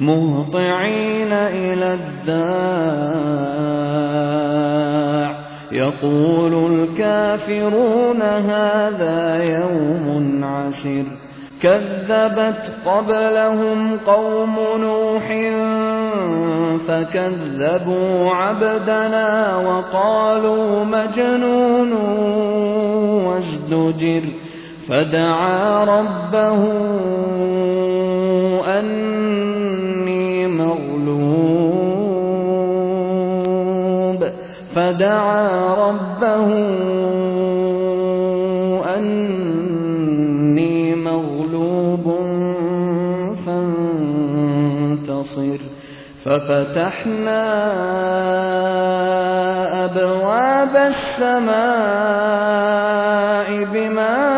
مُهْطِعِينَ إِلَى الدَّاعِ. يَقُولُ الْكَافِرُونَ هَٰذَا يَوْمٌ عَسِرٌ كَذَّبَتْ قَبْلَهُمْ قَوْمُ نُوحٍ فَكَذَّبُوا عَبْدَنَا وَقَالُوا مَجْنُونٌ وَازْدُجِرَ. فَدَعَا رَبَّهُ أَنِّي مَغْلُوبٌ. فَدَعَا رَبَّهُ أَنِّي مَغْلُوبٌ فَانتَصِرْ. فَفَتَحْنَا أَبْوَابَ السَّمَاءِ بِمَاءٍ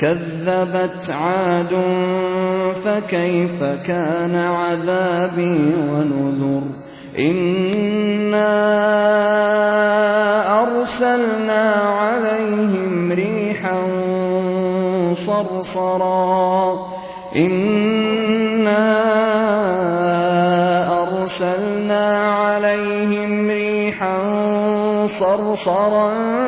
كَذَّبَتْ عَادٌ فَكَيْفَ كَانَ عَذَابِي وَنُذُرِ إِنَّا أَرْسَلْنَا عَلَيْهِمْ رِيحًا صَرْصَرًا إِنَّا أَرْسَلْنَا عَلَيْهِمْ رِيحًا صَرْصَرًا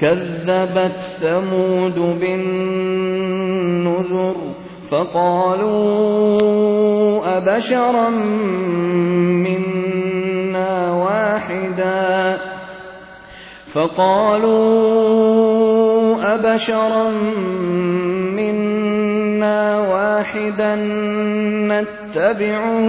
كَذَّبَتْ ثَمُودُ بِالنُّذُرِ فَقَالُوا أَبَشَرًا مِّنَّا وَاحِدًا فَقَالُوا أَبَشَرًا مِّنَّا وَاحِدًا نَّتَّبِعُهُ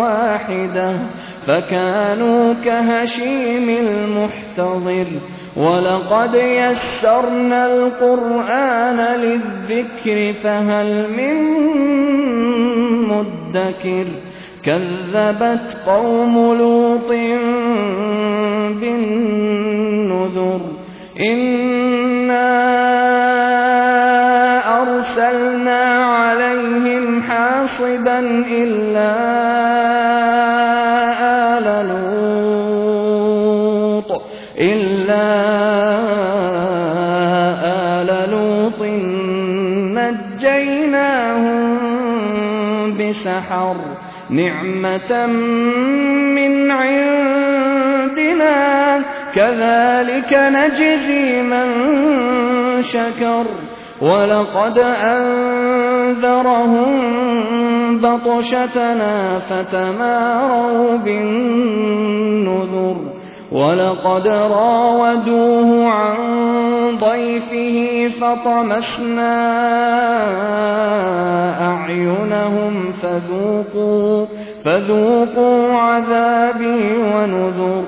وَاحِدَةً فَكَانُوا كَهَشِيمِ الْمُحْتَظِرِ وَلَقَدْ يَسَّرْنَا الْقُرْآنَ لِلذِّكْرِ فَهَلْ مِن مُّدَّكِرٍ كَذَّبَتْ قَوْمُ لُوطٍ بِالنُّذُرِ إِنَّا أَرْسَلْنَا حَصِبًا إِلَّا آلَ لُوطٍ إِلَّا آلَ لُوطٍ نَجَّيْنَاهُمْ بِسَحَرٍ نِعْمَةً مِنْ عِنْدِنَا كَذَلِكَ نَجْزِي مَنْ شَكَرَ. وَلَقَدْ أَنْ أنذرهم بطشتنا فتماروا بالنذر ولقد راودوه عن ضيفه فطمسنا أعينهم فذوقوا فذوقوا عذابي ونذر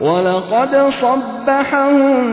ولقد صبحهم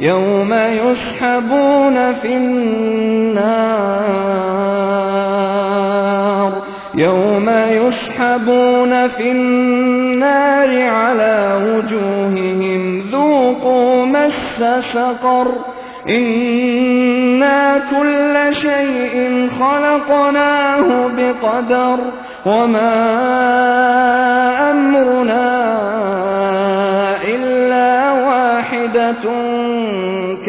يَوْمَ يُسْحَبُونَ فِي النَّارِ. يَوْمَ يُسْحَبُونَ فِي النَّارِ عَلَىٰ وُجُوهِهِمْ. ذُوقُوا مَسَّ سَقَرَ. إِنَّا كُلَّ شَيْءٍ خَلَقْنَاهُ بِقَدَرٍ. وَمَا أَمْرُنَا إِلَّا وَاحِدَةٌ.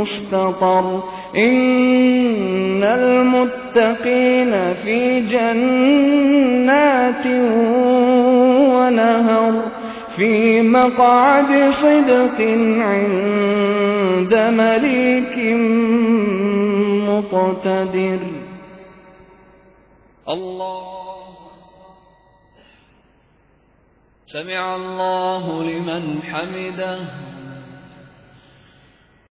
مُّسْتَطَرٌ إِنَّ الْمُتَّقِينَ فِي جَنَّاتٍ وَنَهَرٍ فِي مَقْعَدِ صِدْقٍ عِندَ مَلِيكٍ مُّقْتَدِرٍ. الله سمع الله لمن حمده.